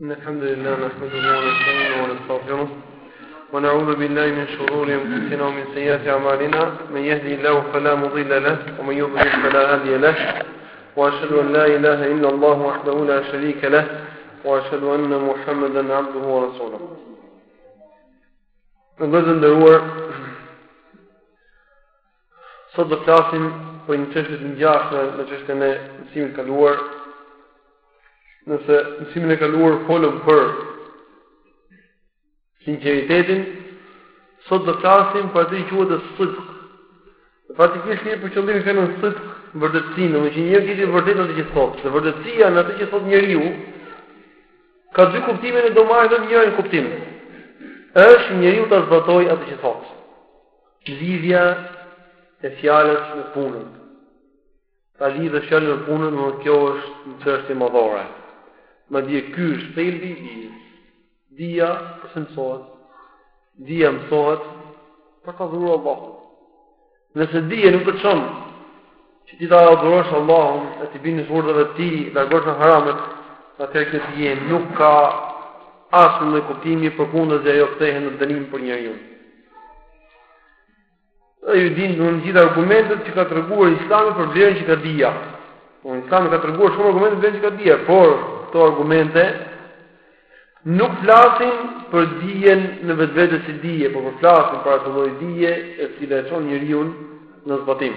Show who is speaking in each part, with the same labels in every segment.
Speaker 1: إن الحمد لله نحمده ونستعينه ونستغفره ونعوذ بالله من شرور أنفسنا ومن سيئات أعمالنا من يهدي الله فلا مضل له ومن يضلل فلا هادي له وأشهد أن لا إله إلا الله وحده لا شريك له وأشهد أن محمدا عبده ورسوله Në nderuar, Sot do të flasim për një çështje të ngjashme me çështjen e mësimit të kaluar. Nëse mësimin e kaluar folëm për sinqeritetin, sot do të flasim për atë që quhet sidq. Faktikisht një për qëllim fjalën sidq, vërtetësinë, domethënë që njeriu të jetë i vërtetë atë që thotë. Dhe vërtetësia në atë që thotë njeriu ka dy kuptime, ne do marrim vetëm njërin kuptim. Është njeriu ta zbatojë atë që thotë. Lidhja e fjalës me punën. Ta lidhësh fjalën me punën, domethënë kjo është një çështje madhore. Madje ky është thelbi i dijes. Dija përse mësohet? Dija mësohet për ta adhuruar Allahun. Nëse dija nuk të çon që ti ta adhurosh Allahun e t'i bindesh urdhrave të tij, të largohesh nga haramet, atëherë kjo dije nuk ka asnjë lloj kuptimi, përkundrazi ajo kthehet në dënim për njeriun. Dhe ju dini gjithë argumentet që ka treguar islami për vlerën që ka dija. Po, islami ka treguar shumë argumentet për vlerën që ka dija, por këto argumente nuk flasin për dijen në vetvete si dije, por po flasin për atë lloj dije e cila e çon njeriun në zbatim.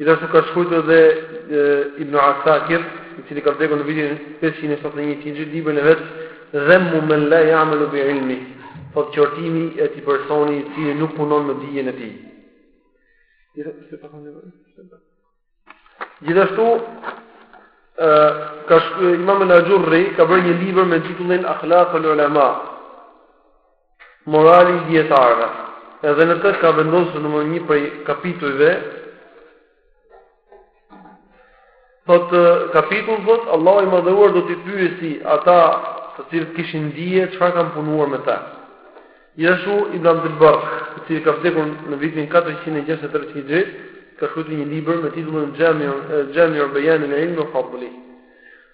Speaker 1: Gjithashtu ka shkruajtur dhe Ibn Asakir, i cili ka vdekur në vitin pesëqind e shtatëdhjetë e një hijri, librin e vet Dhammu man la ya'malu bi ilmi, thotë qortimi i atij personi i cili nuk punon me dijen e tij. Gjithashtu ë ka Imam al-Ajurri ka bërë një libër me titullin Akhlaqul Ulama, Morali i dijetarëve. Edhe në të ka vendosur domethënë një prej kapitujve Thot kapitull thot Allahu i madhëruar do t'i pyesi ata të cilët kishin dije çfarë kanë punuar me të. Gjithashtu Ibn Abdul Barr, i cili ka vdekur në vitin 463 Hijrit, ka shkruar një libër me titullin Jami'u Jami'u Bayan al-Ilm wa Fadli.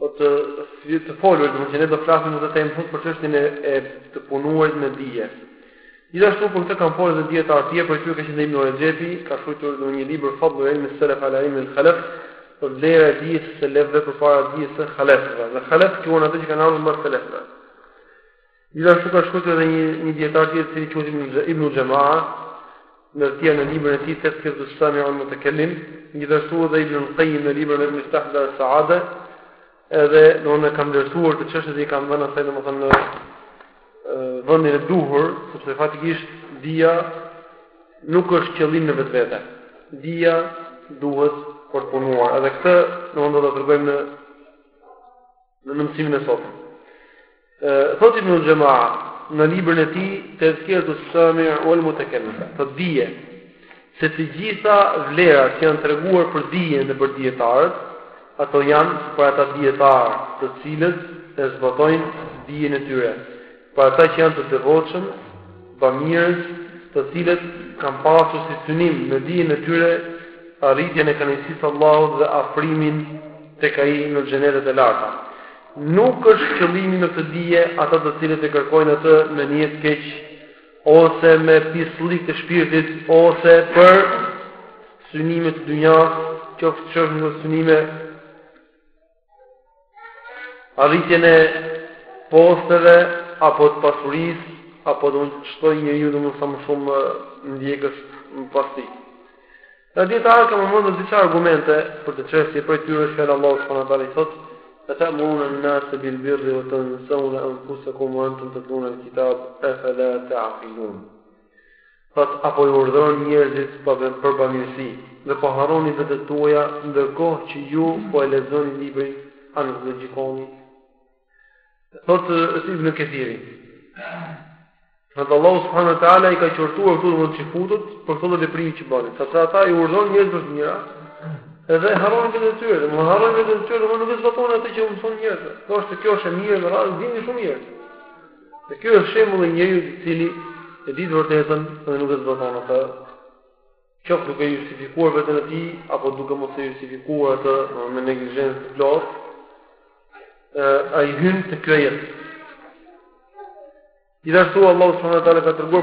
Speaker 1: Po të si të folur, domethënë që ne do flasim në këtë temë sot për çështjen e, e të punuarit me dije. Gjithashtu për këtë kanë folur edhe dijetarë të tjerë, prej tyre ka qenë Ibn Rexhepi, ka shkruar domethënë një libër Fadlu Ilm Salaf ala Ilm al-Khalaf, pra vlera e dijes së selefëve përpara dijes së halefëve. Dhe halef quhen ata që kanë ardhur mbas selefëve. Gjithashtu ka shkruar edhe një një dijetar tjetër i cili quhet Ibn Ibn Xhama'a, ndër të tjerë në librin e tij Tazkiratu s-Sami' wal-Mutakallim, gjithashtu edhe Ibn al-Qayyim në librin e Miftah Dar as-Sa'ada, edhe domethënë ka vlerësuar këtë çështje dhe i ka vënë asaj domethënë në vendin e duhur, sepse faktikisht dija nuk është qëllim në vetvete. Dija duhet për të punuar. Edhe këtë domethënë do ta tregojmë në Në mësimin e sotëm. Thotë Ibn Jamaa në librin e tij Tezkiratu Sami' wal Mutakallim, të dije se të gjitha vlerat që janë treguar për dijen dhe për dijetarët, ato janë për ata dijetarë të cilët e zbatojnë dijen e tyre. Për ata që janë të devotshëm, bamirës, të cilët kanë pasur si synim në dijen e tyre arritjen e kënaqësisë së Allahut dhe afrimin tek Ai në xhenetet e larta. Nuk është qëllimi me këtë dije ata të cilët e kërkojnë atë me nijet të keq ose me pisllik të shpirtit ose për synime të dynjas, qoftë si synime Arritjen e posteve apo të pasurisë apo do të shtojë njeriu domethënë sa më shumë ndjekës pas tij. Dijetarët kanë përmendur disa argumente për këtë çështje, prej tyre është fjala e Allahut subhanahu wa taala, thotë ete'murunen nase bil birri ve tenseune enfusekum ve entum tetlunel kitab efela ta'kilun Thotë apo i urdhëron njerëzit për bamirësi dhe po harroni vetet tuaja ndërkohë që ju po e lexoni librin a nuk logjikoni? Thotë Ibn Kethiri, Thotë Allahu subhanahu wa taala i ka qortuar këtu domethënë çifutët për këtë lloj veprimi që bënin, sepse ata i urdhëronin njerëzit për të mira, edhe harronin vetet e tyre, domethënë harronin vetet e tyre, domethënë nuk e zbatonin atë që u mësonin njerëzve. Kjo është kjo është e mirë në radhë, dini shumë mirë. Dhe ky është shembulli i njeriut i cili e di të vërtetën dhe nuk e zbaton atë, qoftë duke justifikuar veten e tij apo duke mos e justifikuar atë me neglizhencë të plotë, ai hyn te ky ajet. Gjithashtu Allahu subhanahu wa taala ka treguar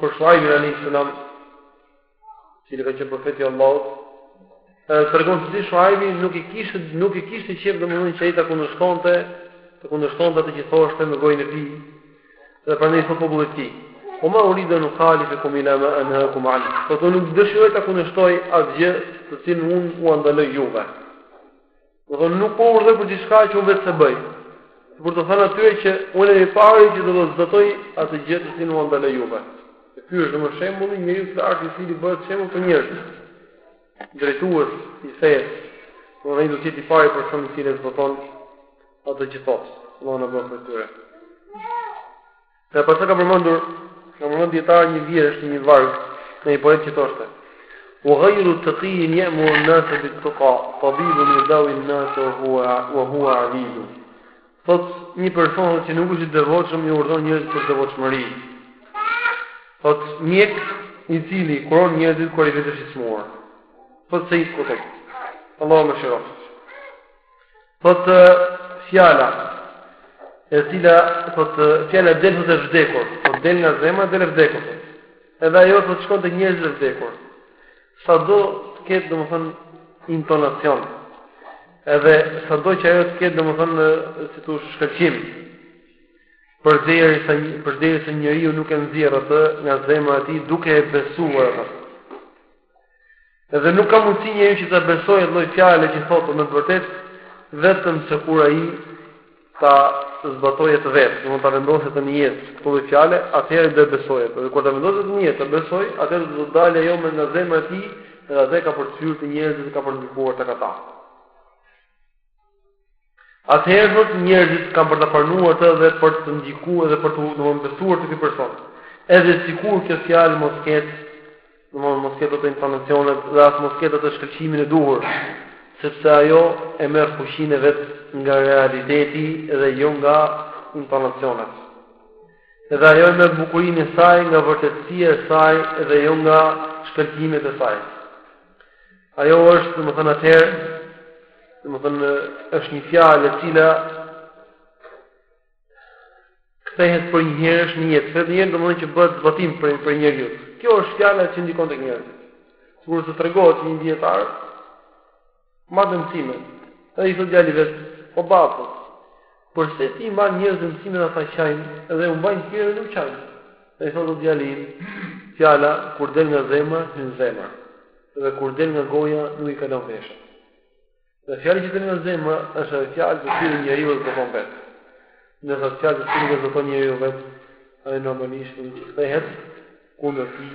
Speaker 1: për Shuaibin alayhis salam cili ka qenë profeti i Allahut, tregon se si Shuaibi nuk i kishte nuk i kishte qejf domethënë që ai ta kundërshtonte, të kundërshtonte atë që thoshte me gojën e tij. Dhe prandaj thotë popullit të tij: "Wa ma uridu an ukhalifakum ila ma anhakum anhu." Thotë nuk dëshiroj ta kundërshtoj atë gjë të cilën unë ua ndaloj juve. Domethënë nuk po urdhëroj për diçka që unë vetë s'e bëj. Por të thënë atyre që unë jam i pari që do të zbatoj atë gjë të cilën ua ndaloj juve. E ky është domethënë shembulli i njeriut të lartë i cili bëhet shembull për njerëzit. Drejtues i fesë. Do të do të jetë i pari person i cili zbaton atë që thotë. Allahu na bëftë prej tyre. Dhe pastaj ka përmendur, ka përmendur dijetarët një vjershë, një varg, nga një poet që thoshte: "Wa ghayru taqiyin ya'muru an-nas bit-tuqa, tabibun yudawi an-nas wa huwa wa huwa 'alilu." Thot një person thot, që nuk është i devotshëm i urdhëron njerëzit për devotshmëri. Thot mjek i cili kuron njerëzit kur ai vetë është i sëmurë. Thot se i kutet. Allahu më shëroft. Thot fjala e cila thot fjala del thot e vdekur, thot del nga zemra del e vdekur. Edhe ajo thot shkon te njerëzit e vdekur. Sado të ketë domethënë intonacion. Edhe sado që ajo të ketë domethënë si tu shkëlqim. Përderisa përderisa njeriu nuk e nxjerr atë nga zemra e tij duke e besuar atë. Dhe nuk ka mundësi njeriu që ta besojë atë lloj fjale që thotë me të vërtetë vetëm se kur ai ta zbatojë atë vetë, domethënë ta vendosë atë në jetë këtë lloj fjale, atëherë do e besojë. Dhe kur ta vendosë atë në jetë, ta besojë, atëherë do të dalë ajo më nga zemra e tij, dhe atëherë ka për të hyrë te njerëzit dhe ka për të ndikuar tek ata. Atëherë thotë njerëzit kanë për ta pranuar atë dhe për të ndikuar dhe për të domthonë besuar te ky person. Edhe sikur kjo fjalë mos ketë domthonë mos ketë ato intonacione dhe as mos ketë atë shkëlqimin e duhur, sepse ajo e merr fuqinë e vet nga realiteti dhe jo nga intonacionet. Edhe ajo e merr bukurinë e saj nga vërtetësia e saj dhe jo nga shkëlqimet e saj. Ajo është, domethënë atëherë, domethënë, është një fjalë e cila kthehet përnjëherësh në jetë, kthehet në jetë, domethënë që bëhet zbatim për, për njeriun. Kjo është fjala që ndikon te njerëzit. Sikurse tregohet që një dijetar mbante mësime, edhe i thotë djali vet, o babë, Përse ti i mban njerëzve mësimet ata qajnë dhe kur mbajnë të tjerët nuk qajnë ai i thotë o djali im fjala kur del nga zemra hyn në zemër dhe kur del nga goja nuk i kalon veshët dhe fjala që del nga zemra është ajo fjalë të cilën njeriu e zbaton vetë ndërsa fjalë të cilën s'e zbaton njeriu vetë ajo normalisht kthehet kundër tij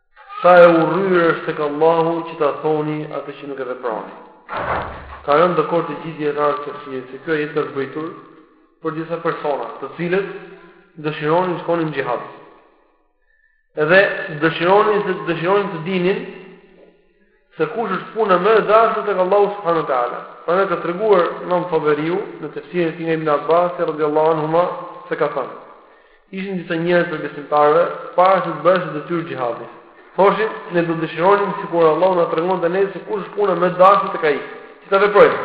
Speaker 1: Sa e urryer është tek Allahu që ta thoni atë që nuk e veproni. Kanë rënë dakord të gjithë dijetarët e tefsirit se ky ajet ka zbritur për disa persona, të cilët dëshironin të shkonin në xhihad. Edhe dëshironin se dëshironin të dinin se kush është puna më e dashur tek Allahu subhanahu wa taala. Prandaj ka treguar Imam Taberiu në tefsirin e tij nga Ibn Abbas radhiyallahu anhuma se ka thënë: Ishin disa njerëz prej besimtarëve para se të bëheshte detyrë xhihadi. Thoshin, ne do dëshironim sikur Allahu të na tregonte ne se kush është puna më e dashur tek ai. Që ta veprojmë.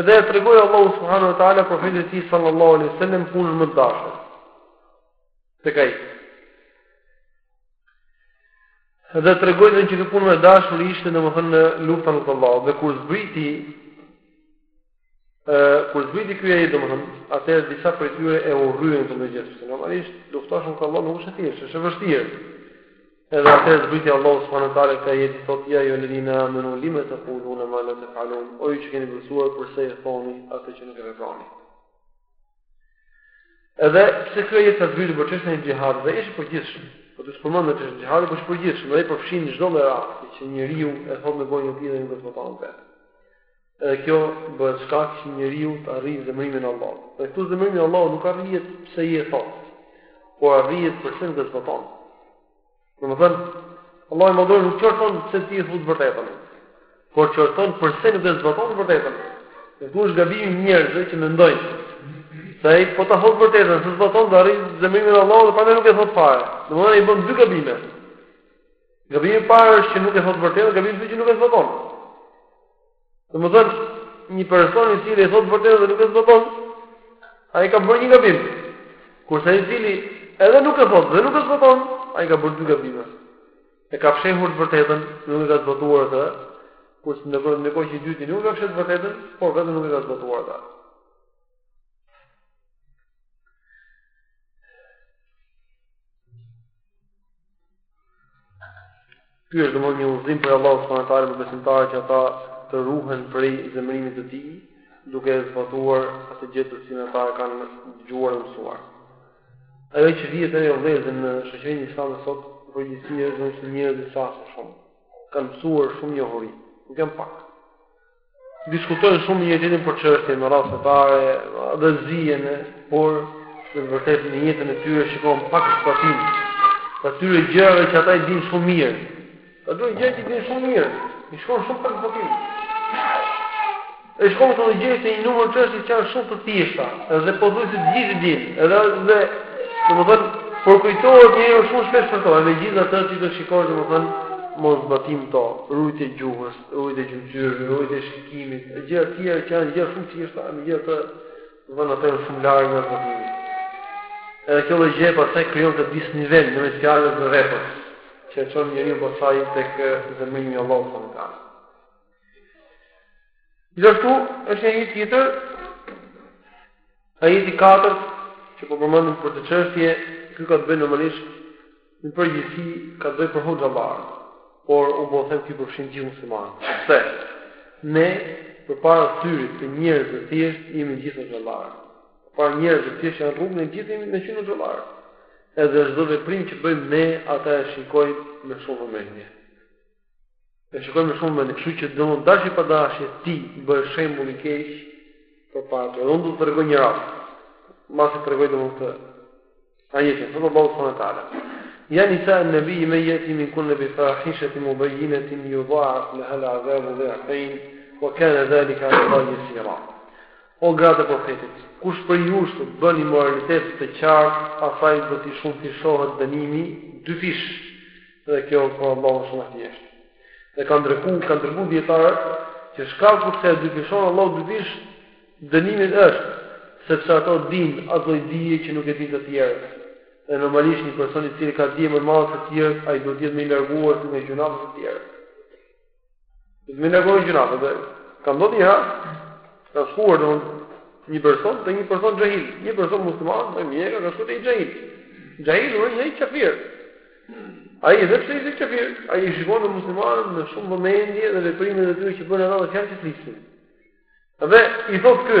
Speaker 1: Edhe e tregoi Allahu subhanahu wa taala profetit e tij sallallahu alaihi wasallam punën më të dashur tek ai. Dhe tregoi dhe që puna më e dashur ishte domethënë lufta për Allahun. Dhe kur zbriti, e, kur zbriti ky ajet domethënë, atëherë disa prej tyre e urryen një gjë të tillë. Normalisht të luftosh për Allah nuk është e thjeshtë, është e vështirë. Edhe atëherë zbriti Allahu subhanehu ue teala këtë ajet i thot, ja ejuhel-ledhine amenu lime tekulune ma la tefalun. O ju që keni besuar përse e thoni atë që nuk e veproni. Edhe pse ky ajet ka zbritur për çështjen e xhihadit, ai është i përgjithshëm. Po s'përmend çështjen e xhihadit, është i përgjithshëm, ai përfshin çdo lloj rasti që njeriu e thot me gojën e tij dhe nuk e zbaton atë. Edhe kjo bëhet shkak që njeriu të arrijë zemërimin e Allahut. Dhe këtu zemërimi i Allahut nuk arrihet pse ai e thot, por arrihet përse nuk e zbaton. Domethënë, Allahu i madhëruar nuk qorton se ti e thua të vërtetën, por qorton përse nuk e zbaton të vërtetën. E këtu është gabimi i njerëzve që mendojnë, se ai po ta thotë të vërtetën, s'e zbaton dhe arrin zemërimin e Allahut dhe prandaj nuk e thotë fare. Domethënë, ai bën dy gabime. Gabimi i parë është që nuk e thotë të vërtetën, gabimi i dytë që nuk e zbaton. Domethënë, një person i cili e thotë të vërtetën dhe nuk e zbaton, ai ka bërë një gabim. Kurse ai i cili edhe nuk e thotë dhe nuk e zbaton, ai ka bërë dy gabime. E ka fshehur të vërtetën, nuk e ka zbatuar atë, kurse në një kohë që i dyti nuk e ka fshehur të vërtetën, por vetëm nuk e ka zbatuar atë. Ky është domethënë një udhëzim prej Allahut subhanahu wa taala për besimtarët që ata të ruhen prej zemërimit të tij, duke zbatuar atë gjë të cilën ata e kanë dëgjuar dhe mësuar. Ajo që vihet re o vëllezër në shoqërinë islame sot, në përgjithësi është domethënë njerëzit flasin shumë. Kanë mësuar shumë njohuri, nuk janë pak. Diskutojnë shumë me njëri-tjetrin për çështje me radhë fetare dhe zihen, por në të vërtetë në jetën e tyre shikon pak zbatim të atyre gjërave që ata i din shumë mirë. Të atyre gjërave që i din shumë mirë, shikon shumë pak zbatim. E shikon te disa gjëra të njohura që është janë shumë të thjeshta, edhe pothuajse të gjithë i din, edhe dhe, domethënë, po kujtohen njerëzit shumë shpesh për to, e megjithatë ti shikon, domethënë, moszbatim në to, ruajtja e gjuhës, ruajtja e gjymtyrëve, ruajtja e shikimit, e gjëra të tjera që janë gjëra shumë të thjeshta, megjithatë janë ato shumë larg nga zbatimi. Edhe kjo lloj gjë pastaj krijon atë disnivel në mes fjalës dhe veprës, që e çon njeriu pastaj tek zemërimi i Allahut subhanuhu teala. Gjithashtu është një ajet tjetër, ajeti 4 që po përmendim për këtë çështje, ky ka të bëjë normalisht Në përgjithësi ka të bëjë për hoxhallarë, por unë po them ky përfshin të gjithë muslimanët, sepse ne përpara syrit të njerëzve të thjeshtë jemi të gjithë hoxhallarë. Përpara njerëzve të thjeshtë jashtë rrugës ne gjithë jemi hoxhallarë. Edhe çdo veprim që bëjmë ne ata e shikojnë me shumë vëmendje. E shikojnë me shumë vëmendje, kështu që dashi pa dashi ti bëhesh shembull i keq përpara tyre. Dhe unë do ta tregoj një rast. Mbas të tregoj domethënë këtë ajet. Thotë Allahu subhanahu wa taala. Ja nisa en nabi men yati minkunna bi fahishatin mubayyinatin yudha'af laha al'azab dhi'fayn wa kana dhalika 'ala Allah yasira. O gratë e profetit, kush prej jush bën imoralitet të qartë, asaj do t'i shumëfishohet dënimi dyfish. Dhe kjo për Allahun është shumë e thjeshtë. Dhe kanë tregu, kanë tregu dijetarët, që shkaku pse e dyfishon Allahu dyfish dënimin është, sepse ato dinë atë lloj dije që nuk e dinë të tjerët. Dhe normalisht një person i cili ka dije më të madhe se të tjerët, ai duhet të jetë më i larguar nga gjynahet se të tjerët. Më larg nga gjynahet, dhe ka ndodhur një rast, ka shkuar domethënë një person te një person xhahil, një person musliman me mjekër ka shkuar te një xhahil. Xhahil domethënë kafir. Ai edhe pse ishte kafir, ai i shikonte muslimanët me shumë vëmendje dhe veprimet e tyre që bënin ata dhe fjalët që flisin. Dhe i thotë ky,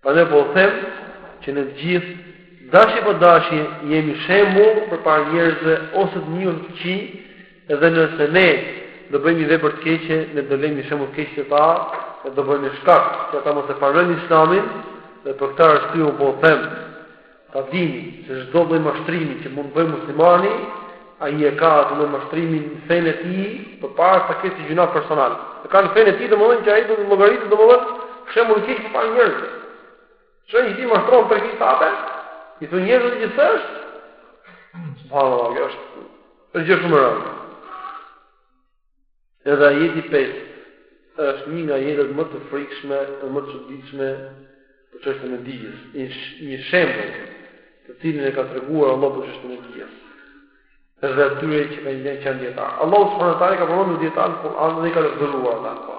Speaker 1: Pra unë po them që ne të gjithë dashi pa dashi jemi shembull përpara njerëzve ose të mirë të këqij dhe nëse ne do bëjmë një vepër të keqe, ne do lëmë një shembull të keq te ta, e do bëhemi shkak që ata mos e pranojnë Islamin, dhe për këtë arsye u po them Ta dini se çdo lloj mashtrimi që mund të bëjë muslimani, ai e ka atë lloj mashtrimi në fenë e tij, përpara se ta ketë si gjynah personal. E ka në fenë e tij, domethënë që ai do të llogaritet domethënë për shembull i keq përpara njerëzve. Çdo gjë që ti mashtron për këtë tape, i thua njerëzve gjë që s'është. Subhanallahu, kjo është është gjë shumë e rëndë. Edhe ajeti i pestë është një nga ajetet më të frikshme dhe më të çuditshme për çështën e dijes, një shembull të cilin e ka treguar Allahu për çështën e dijes. Edhe atyre që kanë qenë dijetarë. Allahu subhanahu wa taala ka përmendur dijetarët në Kur'an dhe i ka lavdëruar ata.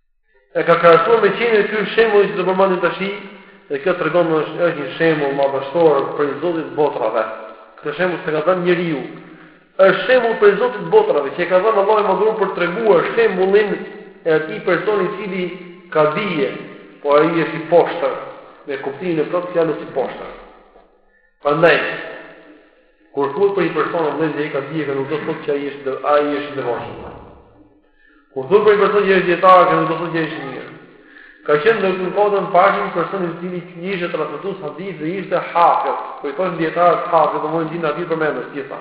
Speaker 1: E ka krahasuar me qenin e ky shembull që do të përmendim tashi, dhe kjo tregon që është një shembull madhështor prej Zotit të botëve. Këtë shembull s'e ka dhënë njeriu, është shembull prej Zotit të botëve, që e ka dhënë Allahu i Madhëruar për të treguar shembullin e atij personi i cili ka dije, po ai është i poshtër, me kuptimin e plotë të fjalës i poshtër. Prandaj, kur thotë për një person që ai ka dije, nuk do të thotë që ai është i devotshëm. Kur thua për një person që është dietar, nuk do të thotë që është mirë. Ka qenë ndër të kotën pashë një person i cili ishte transmetues hadith dhe ishte hafiz. Po i thonë dietarët hafiz, domethënë dinte atë përmendësh të gjitha.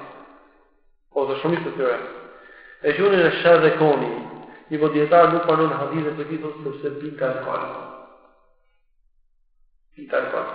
Speaker 1: Ose shumë të tyre. E gjoni në shë dhe koni, një dietar nuk pranon hadith prej tij sepse pika e kalë. Pika e kalë.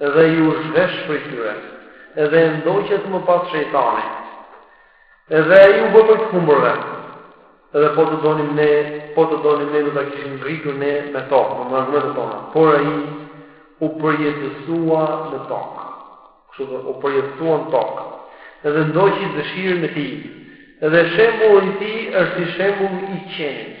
Speaker 1: Edhe ai u zhvesh prej tyre, edhe e ndoqi më pas shejtani, edhe ai u bë prej të humbërve, edhe po të donim ne, po të donim ne do ta kishim ngritur ne me to, me argumentet tona, por ai u përjetësua në tokë, kështu u përjetësua në tokë, edhe ndoqi dëshirën e tij, edhe shembulli i tij është si shembulli i qenit.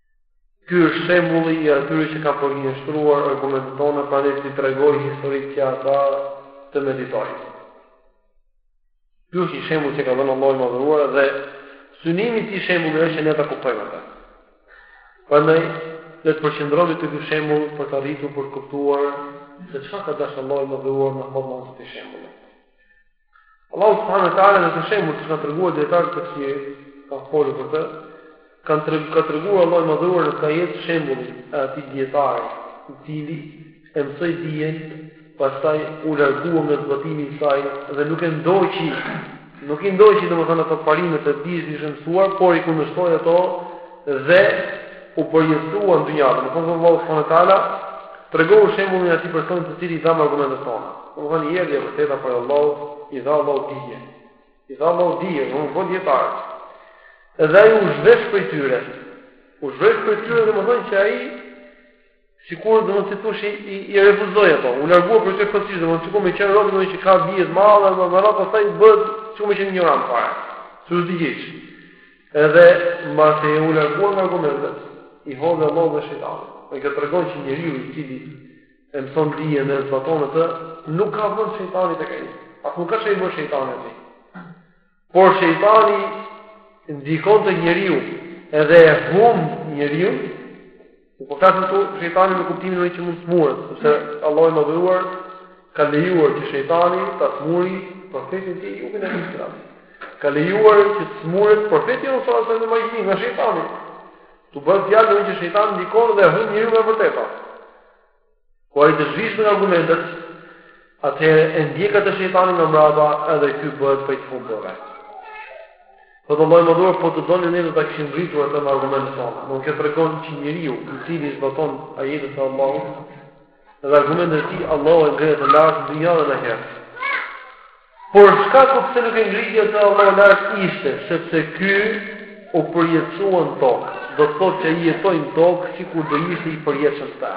Speaker 1: Ky është shembulli i atyre që kanë përgënjeshtruar argumentet tona prandaj ti tregoji historitë që ata të meditojnë. Ky është një shembull që ka dhënë Allahu i Madhëruar dhe synimi i këtij shembulli është që ne ta kuptojmë atë. Prandaj le të përqendrohemi te ky shembull për të arritur për të kuptuar se çka ka dashur Allahu i Madhëruar në thellësi të këtij shembulli. Allahu subhanahu wa taala në këtë shembull siç kanë treguar dietarët e tefsirit, kanë folur për të, kanë tregu, ka treguar Allahu i Madhëruar në këtë ajet shembullin e atij dietari, i cili e mësoi dijen, pastaj u largua nga zbatimi i saj dhe nuk e ndoqi, nuk i ndoqi domethënë ato parimet e dijes që i kishte mësuar, por i kundërshtoi ato dhe u përjetësua në dynja. Domethënë Allahu subhanahu wa taala, tregoju shembullin e atij personi të cilit i dhamë argumentet tona. Domethënë i erdhi e vërteta prej Allahut, i dha Allahu dije. I dha Allahu dije, u bë dietar. Dhe ai u zhvesh prej tyre. U zhvesh prej tyre domethënë që ai sikur do të thosh i, i, i refuzoi ato. U largua prej tyre krejtësisht, domethënë sikur me qenë rrobë, domethënë që ka dije të madhe, mirëpo pastaj bëhet sikur me qenë injorant fare. S'di gjë. Edhe mbasi u largua nga argumentet, i hodhi e ndoqi shejtani. Kjo tregon që njeriu i cili e mëson dijen dhe zbaton atë, nuk ka vend shejtani tek ai. As nuk ka ça i bën shejtani atij. Por shejtani ndikon te njeriu edhe e humb njeriun, nuk po flasim këtu shejtani në kuptimin e që mund të sëmuret, sepse Allahu i Madhëruar ka lejuar që shejtani ta sëmurë profetin e tij Ejubin alejhi selam. Ka lejuar që të sëmuret profeti alejhi selam me magji nga shejtani. Këtu bëhet fjalë që shejtani ndikon dhe e humb njeriun nga e vërteta. Kur ai të zhvishet nga argumentet, atëherë e ndjek atë shejtani nga mbrapa edhe ky bëhet prej të humbërve. Po thotë Allahu i Madhëruar, po të donim ne do ta kishim ngritur atë me argumentet tona. Kjo tregon që njeriu i cili i zbaton ajetet e Allahut, edhe argumentet e tij, Allahu e ngre atë lart në dynja dhe në ahiret. Por shkaku pse nuk e ngriti atë Allahu lart ishte, sepse ky u përjetësua në tokë, do të thotë që ai jetoi në tokë, sikur do ishte i përjetshëm këtu.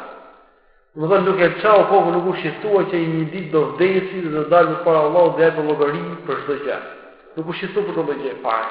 Speaker 1: Domethënë nuk e çau kokën, nuk u shqetësua që ai një ditë do vdesi dhe do dalë përpara Allahut dhe do japë llogari për çdo gjë. Nuk u shqetësua për këtë lloj gjëje fare.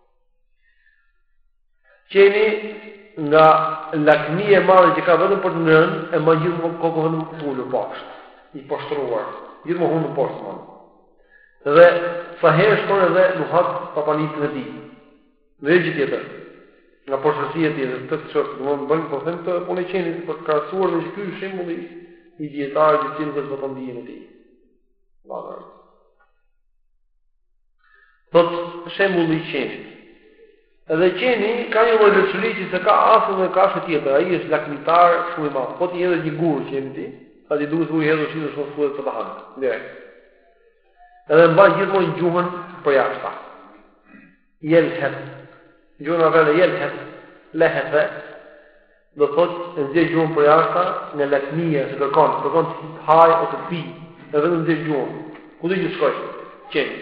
Speaker 1: Qeni nga lakmia e madhe që ka vetëm për të ngrënë, e mban gjithmonë kokën vetëm të ulur poshtë, i poshtëruar, gjithmonë hundën poshtë mban. Dhe sa herë shkon edhe nuhat prapanicën e tij. Dhe gjë tjetër, nga poshtërsia e tjetër, të të shërë, në më bëjmë, po themi punën e qenit, për ta krahasuar në gjithë ky shembulli i dijetarit, gjithë qenë këtë vetëm dijen e tij. Vala, Thot shembulli i qenit. Edhe qeni ka një lloj veçorie që s'e ka asnjë lloj kafshe tjetër. Ai është lakmitar shumë i madh. Po t'i hedhësh një gur qenit, atij i duket sikur i hedhësh ushqim, shkon ta hajë direkt. Edhe mban gjithmonë gjuhën përjashta. Jelheth. Gjuha vjen jelheth. Lehethe. Do thotë e nxjerr gjuhën përjashta nga lakmia se kërkon, kërkon të hajë e të pijë, e vetëm nxjerr gjuhën. Kudo të shkojë qeni.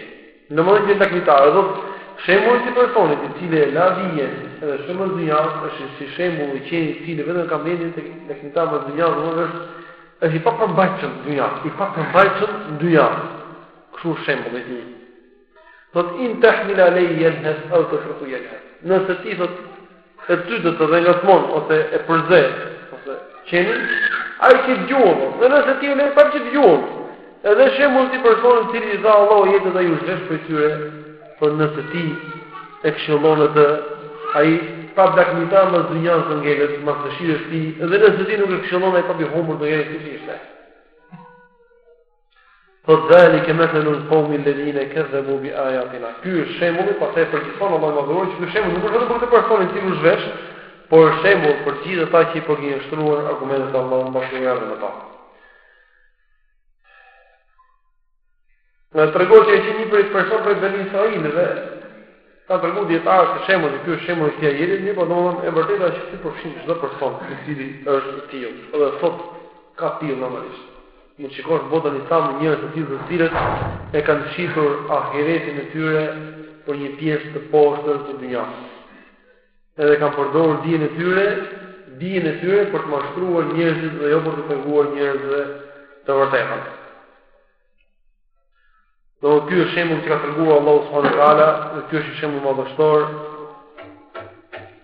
Speaker 1: Domethënë është lakmitar, edhe shembulli i personit i cili e la dijen edhe shkoi mbas dynjas është si shembulli i qenit i cili vetëm ka mendjen tek lakmia mbas dynjas, do thotë është është i papërmbajtshëm në dynja, i papërmbajtshëm në dynja. Kështu është shembulli i tij. Thot in tahmil alejhi jelheth eu tetrukhu jelheth. Nëse ti thot e shtyn domethënë e ngacmon ose e përzë atë qenin, ai qet gjuhën. Dhe nëse ti e lë prap qet gjuhën. Edhe shembulli i atij personit të cilit i dha Allahu ajetet dhe ai u zhvesh prej tyre, thot nëse ti e këshillon atë, ai prap lakmitar mas dynjas do ngelet, mas dëshirës së tij, edhe nëse ti nuk e këshillon ai prap i humbur do ngelet siç ishte. Thot dhalike methelul kaumil ledhine kedhdhebu bi ajatina. Ky është shembulli, pastaj përgjithëson Allahu i madhëruar që ky shembull nuk është vetëm për këtë person i cili u zhvesh, por është shembull për gjithë ata që i përgënjeshtruan argumentet e Allahut mbas një javë më pas. Na tregohet se për një person prej Beni Israilëve kanë treguar dijetarët se shembulli ky është shembulli i atij njeriu, po domethënë e vërteta është se përfshin çdo person i cili është i tillë. Edhe sot ka të tillë normalisht. Mund të shikosh botën islame, njerëz të tillë të cilët e kanë shitur ahiretin e tyre për një pjesë të poshtër të dynjasë. Edhe kanë përdorur dijen e tyre, dijen e tyre për të mashtruar njerëzit dhe jo për t'u treguar njerëzve të vërtetën. Do ky është shembull që ka treguar Allahu subhanahu wa taala, dhe ky është një shembull madhështor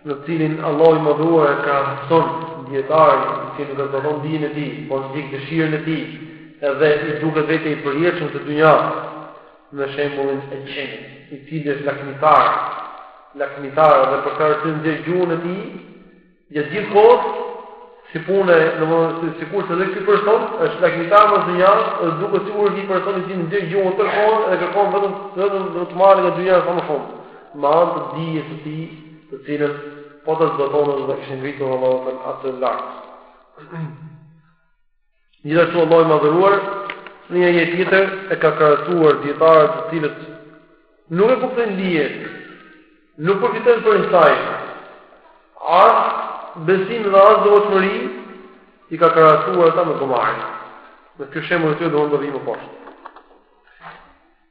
Speaker 1: në të cilin Allahu i madhuar e ka krahasuar dijetarin i cili nuk e zbaton dijen e tij, por ndjek dëshirën e tij, edhe i duket vetja i përjetshëm te dynja me shembullin e qenit, i cili është lakmitar, lakmitar dhe për këtë arsye nden gjuhën e tij, Gjatë gjithë kohës, si punë, në më si, si kur se dhe ky person, është lakmitar mas dynjasë, dhe duket sikur është një person i cili nden gjuhën tërë kohën, edhe kërkon vetëm e vetëm që të marrë nga dynjaja sa më shumë, me anë të dijes së tij, të cilën, po ta zbatonte do e kishte ngritur Allahu atë lart. Gjithashtu Allahu i Madhëruar, në një ajet tjetër e ka krahasuar dijetarët të cilët nuk e kuptojnë dijen, nuk përfitojnë prej saj. As besim dhe as devotshmëri i ka krahasuar ata me gomarin. Me këtë shembull të tyre duhet dhe i më poshtë.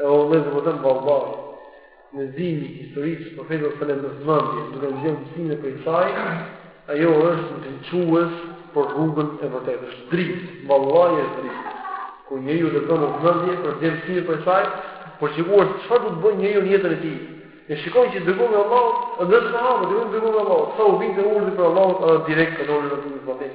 Speaker 1: E o vëllezër po them vallahi, leximi i historisë së profetit sallallahu alajhi wasallam me vëmendje, duke nxjerrë mësime prej saj, ajo është ndriçues për rrugën e vërtetë. Është dritë, vallahi është dritë. Kur njeriu lexon me vëmendje për nxjerrë mësime prej saj, për sigurisht se çfarë do të bëjë njeriu në jetën e tij. Ne shikojmë që dërgoi Allahu, edhe sahabët, dërgoi Allahu, sa u vinte urdhri për Allahut, edhe direkt kalonin në zbatim.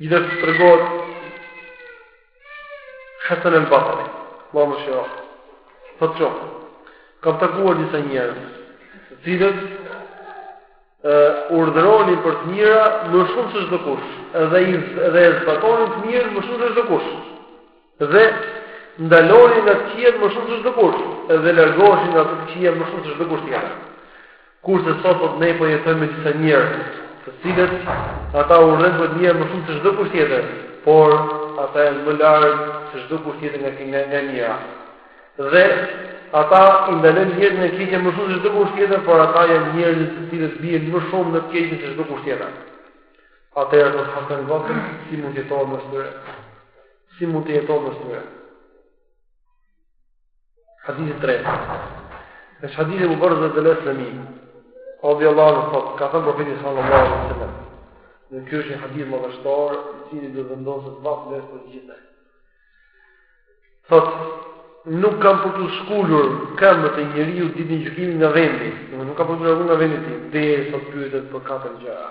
Speaker 1: Gjithashtu tregohet se Hasan al-Basri, Allahu e mëshiroftë, thotë që. Kam takuar disa njerëz, të cilët urdhëronin për të mira më shumë se çdo kush, edhe i edhe e zbatonin të mirën më shumë se çdo kush. Dhe ndalonin nga të këqijat më shumë se çdo kush, edhe largoheshin nga të këqijat më shumë se çdo kush tjetër. Kurse sot thotë ne po jetojmë me disa njerëz, të cilët ata urdhërojnë për mirë më shumë se çdo kush tjetër, por ata janë më larg se çdo kush tjetër nga nga nga e mira. Dhe ata i ndalojnë njerëzit nga e keqja më shumë se çdo kush tjetër, por ata janë njerëzit të cilët bien më shumë në të keqen se çdo kush tjetër. Atëherë thotë Hasan Basri si mund të jetohet mes tyre. si mund të jetohet mes tyre. Hadithi i tretë. Është hadithi i Ebu Berze el-Eslemi, radiallahu anhu thotë, ka thënë profeti sallallahu alaihi wasallam, dhe ky është një hadith madhështor, i cili duhet ta vendosin vath në vesh të gjithë. Thotë, nuk kanë për t'u shkulur këmbët e njeriut ditën e gjykimit nga vendi, do nuk kanë për t'u larguar nga vendi i tij, derisa të pyetet për katër gjëra.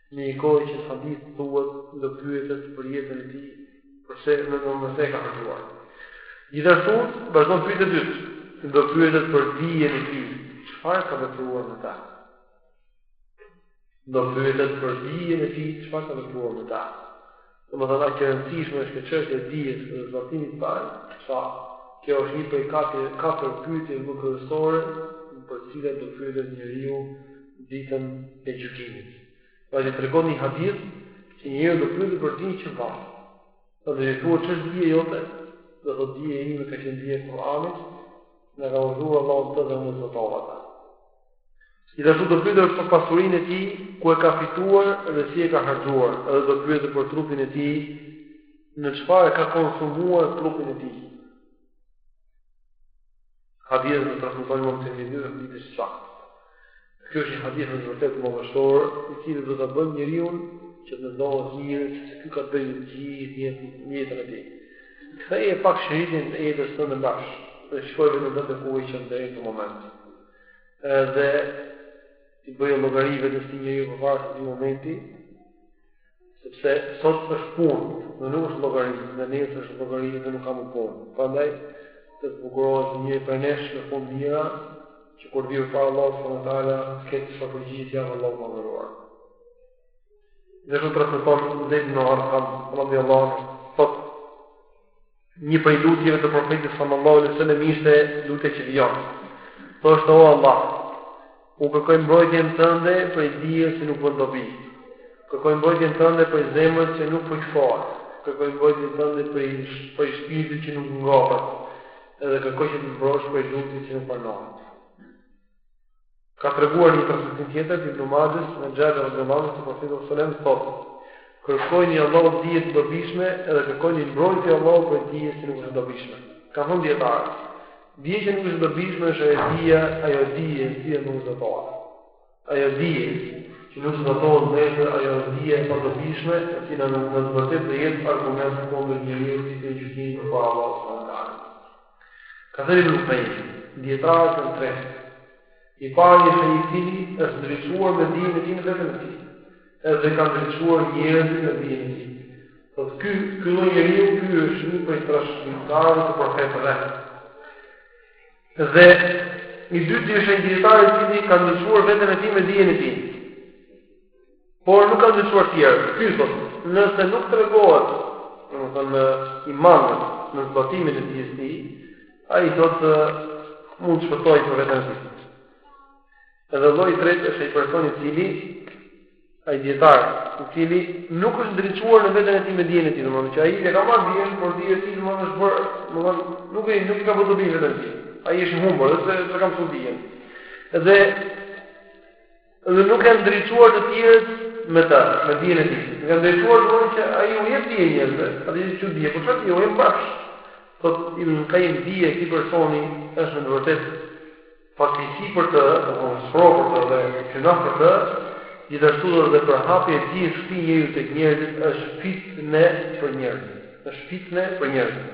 Speaker 1: Në një kohë që në hadith thuhet do pyetet për jetën e tij përse dhe në se e ka harxhuar. Gjithashtu vazhdon pyetja e dytë, do pyetet për dijen e tij, çfarë ka vepruar me ta. Do pyetet për dijen e tij, çfarë ka vepruar me ta. Domethënë aq e rëndësishme është kjo çështje e dijes dhe zbatimit të saj, sa kjo është një prej katër pyetjeve më kryesore për të cilat do pyetet njeriu Ditën e Gjykimit. Pra tregon një hadith që njeriu do pyetet për dijen që ka. Do t'i thuhet ç'është dija jote, do të thotë dija ime ka qenë dija e Kur'anit, na ka urdhëruar Allahu dhe unë e zbatova atë. Gjithashtu do pyetet për pasurinë e tij, ku e ka fituar dhe si e ka harxhuar, edhe do pyetet për trupin e tij, në çfarë e ka konsumuar trupin e tij. Hadithin e transmeton Imam Tirmidhiu dhe hadithi është i saktë. Ky është një hadith vërtet madhështor, i cili do ta bëjë njeriu që të mendohet mirë se ç'ka bërë gjithë jetën, jetën e tij. Ktheje pak shiritin e jetës mbrapsht dhe shiko çfarë ke bërë deri në këtë moment. dhe t'i bëjë llogari vetes njeriu përpara këtij momenti, sepse sot është punë, dhe nuk është llogari, dhe nesër është llogari dhe nuk ka më punë. Prandaj, të zbukurohet secili prej nesh me punë të mira, që kur të dalë para Allahut subhanehu ue teala, këtë së përgjit janë Allah më nëruar. Dhe shumë të rëfëton, dhe në arë kam, Allah më Një prej lutjeve të Profetit sallallahu alejhi ue sellem ishte lutja që vijon. Thoshte o Allah, unë kërkoj mbrojtjen tënde prej dijes që nuk bën dobi. Kërkoj mbrojtjen tënde prej zemrës që nuk frikësohet. Kërkoj mbrojtjen tënde prej shpirtit që nuk ngopet. Edhe kërkoj që të më mbrosh prej lutjes që nuk pranohet. Ka treguar në një transmetim tjetër te Ibn Maxhes nga Xhabir radhiyallahu anhu se Profeti sallallahu alaihi wasallam thotë, Kërkojini Allahut dije të dobishme dhe kërkojini mbrojtje Allahut prej dijes që nuk është e dobishme. Kanë thënë dijetarët, Dije që nuk është e dobishme është ajo dija, ajo dije e cila nuk zbatohet. Ajo dije që nuk zbatohet vëllezër, ajo është dija e padobishme, e cila në të vërtetë do jetë argument kundër njeriu Ditën e Gjykimit përpara Allahut subhanuhu teala. Ka thënë Ibn Qayim, Dijetarët janë tre. I pari është ai i cili është ndriçuar me dijen e tij në veten e tij, edhe ka ndriçuar njerëzit me dijen e tij. Thotë ky, ky lloj njeriu, ky është një prej trashëgimtarëve të profetëve. Dhe i dyti është ai dijetar i cili ka ndriçuar veten e tij me dijen e tij. Por nuk ka ndriçuar të tjerët. Ky thotë, nëse nuk tregohet, domethënë i mangët në zbatimin e dijes së tij, ai thotë mund të shpëtojë për veten e tij. Edhe lloji i tretë është ai person i cili ai dijetar, i cili nuk është ndriçuar në veten e tij me dijen e tij, domethënë që ai e ka marrë dijen, por dija e tij domethënë është bërë, domethënë nuk e nuk i ka bërë dobi vetes së tij. Ai është i humbur, edhe pse e ka mësuar dijen. Edhe Dhe nuk janë ndriçuar të tjerët me të, me dijen e tij. Nuk janë ndriçuar domethënë që ai u jep dije njerëzve, atë që ç'dije, por çfarë dije u jep bash. Thotë Ibn Qayyim dija e këtij personi është në të vërtetë fatkeqësi për të, domethënë sprovë për të dhe gjynah për të, gjithashtu edhe përhapja e dijes së këtij njeriu tek njerëzit është fitnë për njerëzit. Është fitnë për njerëzit.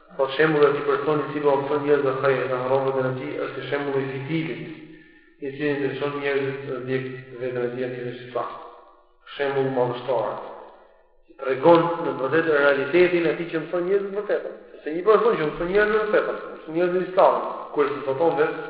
Speaker 1: Thotë shembulli i atij personi i cili ua mëson njerëzve hajrin dhe harron veten e tij është si shembulli i fitilit, i cili ndriçon njerëzit dhe djeg veten e tij aktivisht si fat. Shembull madhështor. Tregon në të vërtetë realitetin e atij që mëson njerëzve të vërtetën. Sepse një person që mëson njerëzve të vërtetën, mëson njerëzve Islamin, kur s'e zbaton vetë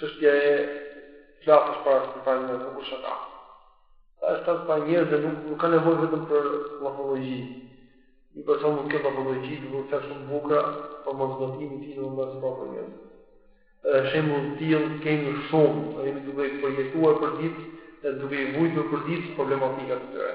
Speaker 1: çështja e të flasësh para njerëzve, nuk është shaka. Se të flasësh para njerëzve dhe nuk, nuk ka nevojë vetëm për llafologji. Një person mund të ketë llafologji, të nxjerrë fjalë shumë të bukura, por moszbatimi i tij në vepër është sprovë për njerëz. Dhe shembuj të tillë kemi shumë, e jemi duke i përjetuar përditë, dhe duke i vujtur përditë problematikat e tyre.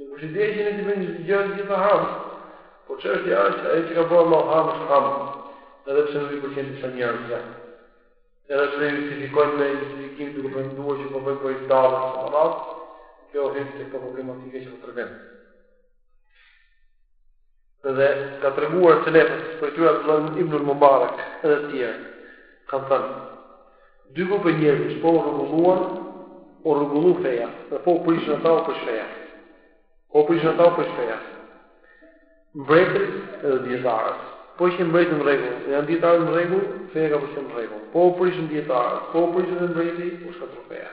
Speaker 1: Nuk është ideja që ne të bëjmë gjëra të gjitha haram, por çështja është ajo që ka bërë Allahu haram është haram, edhe pse nuk i pëlqen disa njerëzve. Edhe pse e justifikojnë me justifikime duke pretenduar që po bëjnë për idallën e Allahu, kjo hyn tek problematika që po trajtojmë. Dhe kanë treguar selefët, prej tyre Abdullah Ibnul Mubarak dhe të tjerë, kanë thënë, Dy grupe njerëzish po u rregulluan, u rregullu feja, dhe po u prishën ata u prish feja. Po u prishën ata u prish feja. Mbretërit dhe dijetarët. Po ishin mbreti në rregull, dhe janë dijetarët në rregull, feja ka për të qenë në rregull. Po u prishën dijetarët, po u prishën dhe mbreti, u shkatrru feja.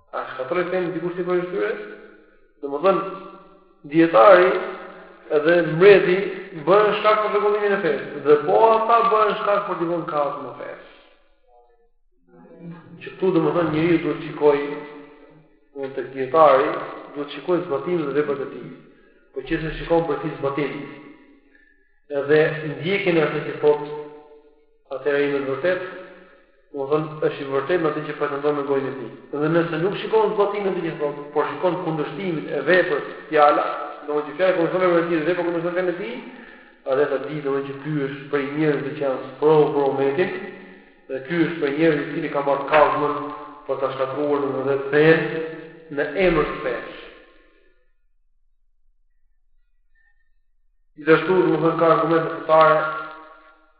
Speaker 1: A shkatërroi fenë dikush tjetër përveç tyre? Domethënë, dietari dhe mbreti bëhen shkak për rregullimin e fesë dhe po ata bëhen shkak për të vënë kazmën fesë. Që këtu domethënë njeriu duhet të shikojë te dietari, duhet të shikojë zbatimin dhe veprat e tij. Po që se shikon prej tij zbatim. Edhe ndjekjen e asaj që thotë atëherë ai me të vërtetë, domethënë, është i vërtetë në atë që pretendon me gojën e tij. Dhe nëse nuk shikon zbatimin e asaj që thotë, por shikon kundërshtimin e veprës, fjala, domethënë që fjala kundërshton veprën e tij dhe vepra kundërshton fjalën e tij, atëherë ta dijë domethënë që ky është prej njerëzve që janë sprovë për umetin, dhe ky është prej njerëzve i cili ka marrë kazmën për ta shkatërruar domethënë vetë fenë në emër të fesë. Gjithashtu, domethënë ka argumente fetare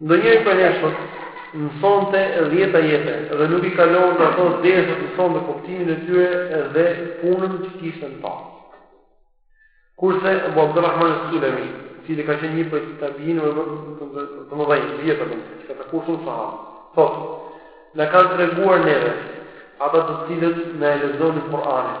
Speaker 1: Ndonjëri prej nesh mësonte dhjetë ajete dhe nuk i kalonte ato derisa të mësonte kuptimin e tyre dhe punën që kishte në ta. Kurse Abu Abdurrahman es-Sulemi, i cili ka qenë një prej tabiinëve më të mëdhenj, vjetër më, që ka takuar shumë sahabë, thotë: "Na kanë treguar neve ata të cilët na e lexonin Kur'anin,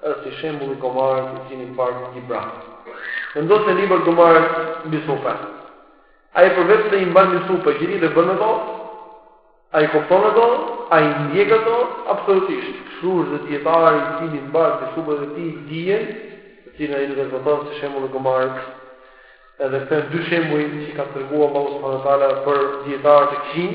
Speaker 1: Është si shembulli i gomarit i cili mbart libra. Vendosi libra gomarit mbi supe. Ai përveç se i mban mbi supe çfarë tjetër bën me to? A i kupton ato? A i ndjek ato? Absolutisht. Kështu është dhe dijetari i cili mbart mbi supet e tij dijen, të cilën ai nuk e zbaton si shembulli i gomarit. Edhe këto janë dy shembuj që i ka treguar Allahu subhanahu wa taala për dijetarët e këqinj.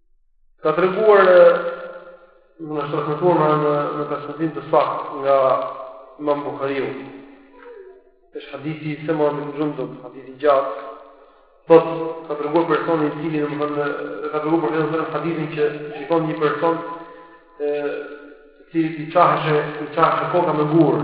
Speaker 1: Ka treguar në në është transmetuar në, në, në transmetim të saktë nga Imam Buhariu. Është hadithi i Semure ibn Xhundub, hadithi i gjatë, thotë, ka treguar personin i cili domethënë, ka treguar personin në hadithin që shikon një person e, të cilit i çaheshe, i çaheshe koka me gurë,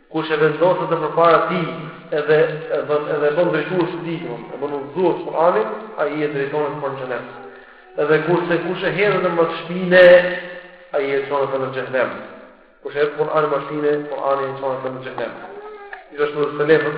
Speaker 1: Kush e vendos atë përpara tij edhe e bën edhe e bën drejtues të tij, domethënë, e bën udhëzues Kur'anin, ai e drejton atë për në xhenet. Edhe kurse kush e hedh atë mbas shpine, ai e çon atë në xhehenem. Kush e hedh Kur'anin mbas shpine, Kur'ani e çon atë në xhehenem. Gjithashtu selefët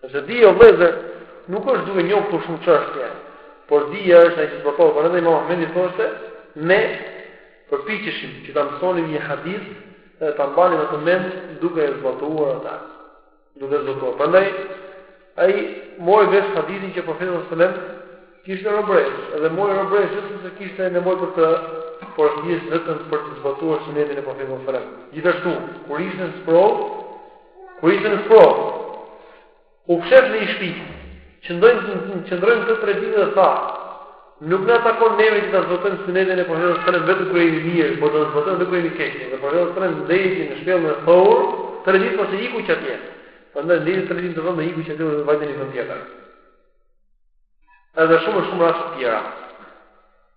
Speaker 1: Sepse dija o vëllezër nuk është duke njohur shumë çështje, por dija është ajo që zbaton. Por edhe Imam Ahmedi thoshte, ne përpiqeshim që ta mësonim një hadith dhe ta mbanim atë mend duke e zbatuar atë. Duke zbatuar. Prandaj ai mori vesh hadithin që profeti sallallahu alajhi wasallam kishte robëreshë, edhe mori robëreshë jo sepse kishte nevojë për të, por thjesht vetëm për të zbatuar sunetin e profetit sallallahu alajhi wasallam. Gjithashtu, kur ishte në sprovë, Kur ishte në sprov, u fshet në një shpi, që ndojnë që ndrojnë të tre ditë dhe tha, nuk në atakon neve që të zbotojmë sunetin e përhjëve së tërën vetë kërë jemi mirë, por të zbotojmë dhe kërë jemi keqë, dhe përhjëve së tërën ndejti në shpjellë në thorë, të reditë përse po iku që atje, për ndër ndejti të reditë të vëmë dhe iku që atje dhe vajtë një vëmë tjetër. Edhe shumë shumë rrasë tjera.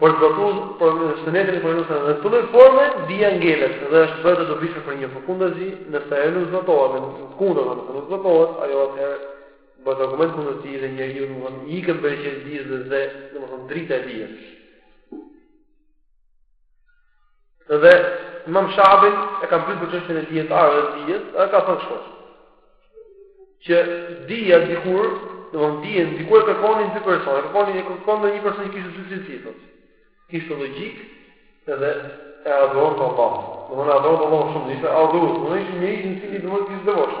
Speaker 1: Për të zbatuar sunetin e profetit sallallahu alajhi wasallam, në këtë lloj forme dija ngelet dhe është bëhet e dobishme për njeriun, përkundrazi, nëse ajo nuk zbatohet, në të kundërt, nëse nuk zbatohet, ajo atëherë bëhet argument kundër tij dhe njeriut domethënë i ikën bereqeti i dijes dhe zë, domethënë drita e dijes. Dhe Imam Shabin e kanë pyetur për çështjen e dijetarëve të dijes, ai ka thënë kështu. Që dija dikur, domethënë dijen dikur e kërkonin dy persona, e kërkonin e kërkonte një person që kishte dy cilësi, thotë. Kishte logjikë dhe e adhuronte Allahun. Domethënë adhuronte Allahun shumë, ishte adhurues, domethënë njeri i cili domethënë kishte devosh.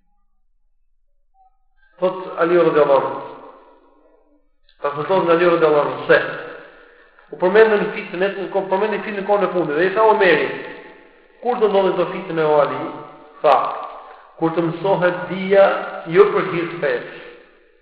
Speaker 1: Thot Aliu radiallahu anhu. Transmetohet nga Aliu radiallahu anhu se u përmendën fitnet, u përmendën fitnet në kohën e fundit. Dhe i tha Omeri, kur do ndodhin këto fitne o Ali? Tha, kur të mësohet dija jo për hir të fesë,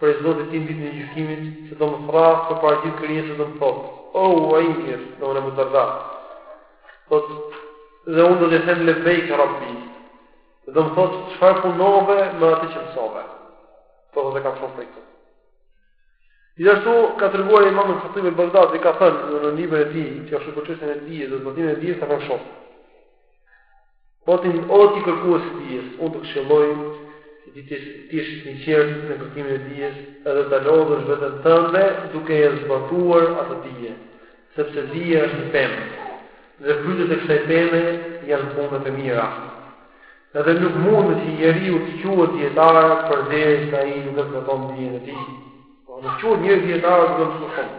Speaker 1: Prej Zotit tim ditën e gjykimit, se do më thrrasë përpara gjithë krijesës dhe do më thotë, O Uejmir, domethënë Ebu Darda, thotë, dhe unë do të them Lebejk Rabbi, dhe do më thotë, çfarë punove me atë që mësove? Thotë, dhe kam shumë frikë. Gjithashtu ka treguar Imam al-Khatib al-Baghdadi ka thënë në librin e tij që është për çështjen e dijes dhe zbatimin e dijes ka thënë shumë. O ti, o ti kërkues i dijes, unë të këshilloj që ti të jesh i sinqertë në kërkimin e dijes dhe ta lodhësh veten tënde duke e zbatuar atë dije, sepse dija është një pemë dhe frytet e kësaj peme janë punët e mira. Dhe nuk mundet që njeriu të quhet dijetar përderisa ai nuk e zbaton dijen e tij. Pra nuk quhet njeriu dijetar duke mësuar shumë.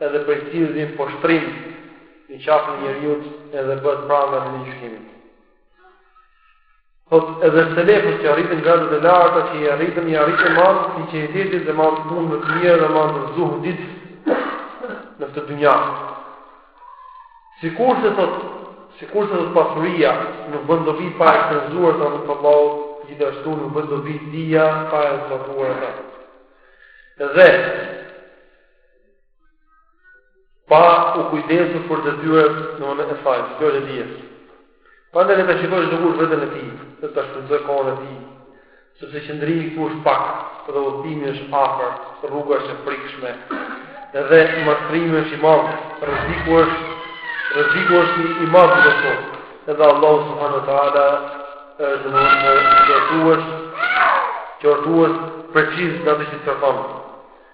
Speaker 1: Edhe i sjell një poshtrim në qafën e njeriut edhe bëhet pranga në ditën e gjykimit. Thot edhe selefët që arritën gradat e larta që i arritën i arritën me anë të sinqeritetit dhe me anë të punëve të mira dhe me anë të zuhdit në këtë dynja. Sikurse thot, sikurse thot pasuria nuk bën dobi pa e shpenzuar ta në rrugë të Allahut, gjithashtu nuk bën dobi dija pa e zbatuar atë. Dhe pa u kujdesur për detyrën domthonë e saj, detyrën e dijes. Prandaj le ta shikojë çdo kush veten e tij, le ta shfrytëzojë kohën e tij, sepse qëndrimi këtu është pak, dhe udhëtimi është afër, rruga është e frikshme. Edhe mashtrimi është i madh, rreziku është rreziku është i madh thot. Edhe Allahu subhanahu wa taala është domethënë qortues, qortues preciz në atë që kërkon.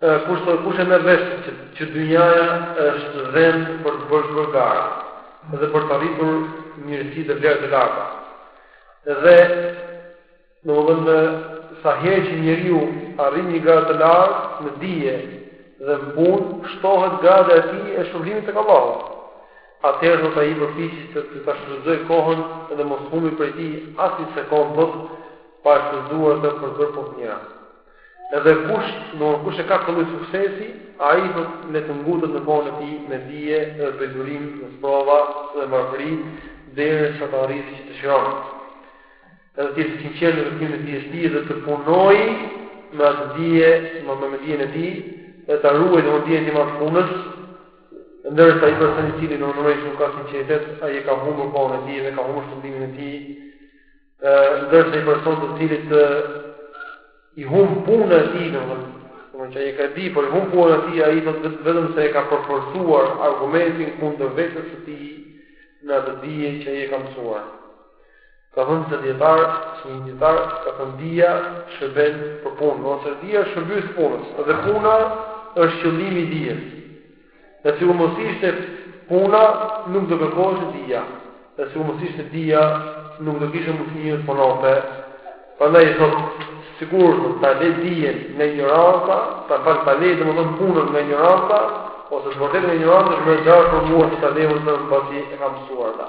Speaker 1: Kush po kush e merr vesh që dynjaja është vend për të bërë për të bërë garë dhe për të arritur mirësi dhe vlera të larta. Dhe domethënë sa herë që njeriu arrin një gradë të lartë në dije dhe në punë, shtohet grada e tij e shpërblimit tek Allahu. Atëherë thot ai përpiqet ta shfrytëzojë kohën dhe mos humbë prej tij as një sekondë pa e shfrytëzuar atë për të bërë punë të mira. Edhe kush, thot kush e ka qëlluar suksesi, ai thot le të ngutet në kohën e tij me dije, me durim në sprova dhe varfëri deri sa të arrijë atë që dëshiron. Edhe të jetë i sinqert në kërkimin e dijes tij dhe të punoj me atë dije, me me dijen e tij, e ta ruajë dijen e tij me anë të punës. Ndërsa ai person i cili domethënë nuk ka sinqeritet, ai e ka humbur kohën e tij dhe ka humbur shpëtimin e tij ndërsa ai person të cilit i humb puna e tij, domethënë, domethënë që ai ka dije, por i humb puna e tij, ai thotë vetëm, vetëm se e ka përforcuar argumentin kundër vetes së tij në atë dije që ai e ka mësuar. Ka thënë një dijetar, një dijetar, ka thënë dija shërben për punë, ose dija është shërbyese e punës, dhe puna është qëllimi i dijes. Dhe sikur mos ishte puna, nuk do kërkohej dija, dhe sikur mos ishte dija, nuk do kishte mundësi njeriu të punonte. Prandaj ai thotë, sikur thotë ta le dijen nga injoranca, ta fal ta le domethënë punën nga injoranca, ose të vërtetën nga injoranca është më e qartë për mua se ta lë unë atë pasi e kam mësuar atë.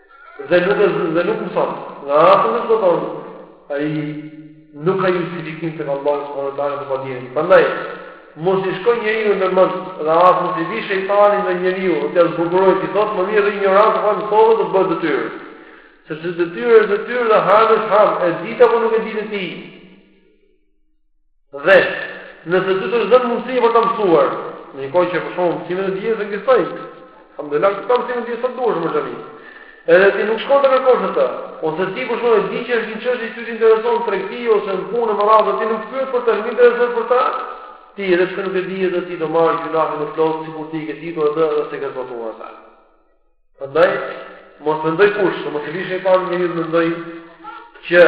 Speaker 1: Dhe nuk e zë, dhe nuk më falë. Dhe asë nuk do tonë, a i nuk ka justifikim të ka Allah së përnë të të padjenë. Përndaj, mos i shkoj një ju në mëndë, dhe asë mos i di shëjtani në një ju, dhe të jasë bukuroj të i thotë, më mirë dhe një randë, dhe në sotë dhe të bëjë të tyrë. Se që të tyrë e të tyrë dhe hamë është hamë, e dita po nuk e ditë ti. Dhe nëse ty të është dhënë mundësia për të mësuar, në një kohë që për shembull mësimet e dijes ekzistojnë, kam dhe lakë të kam mësimin e dijes të duash më gjami. Edhe ti nuk shkon të kërkosh atë, ose ti për shembull e di që është një çështje që ty të intereson në tregti, ose në punë me radhë, ti nuk pyet për të, nuk interesohesh për të, ti edhe pse nuk e di edhe ti do marrë gjynahun e plotë, sikur ti e ke ditur edhe dhe s'e ke zbatuar atë. Prandaj, mos mendojë kush, mos i vijë shejtani e të mendojë që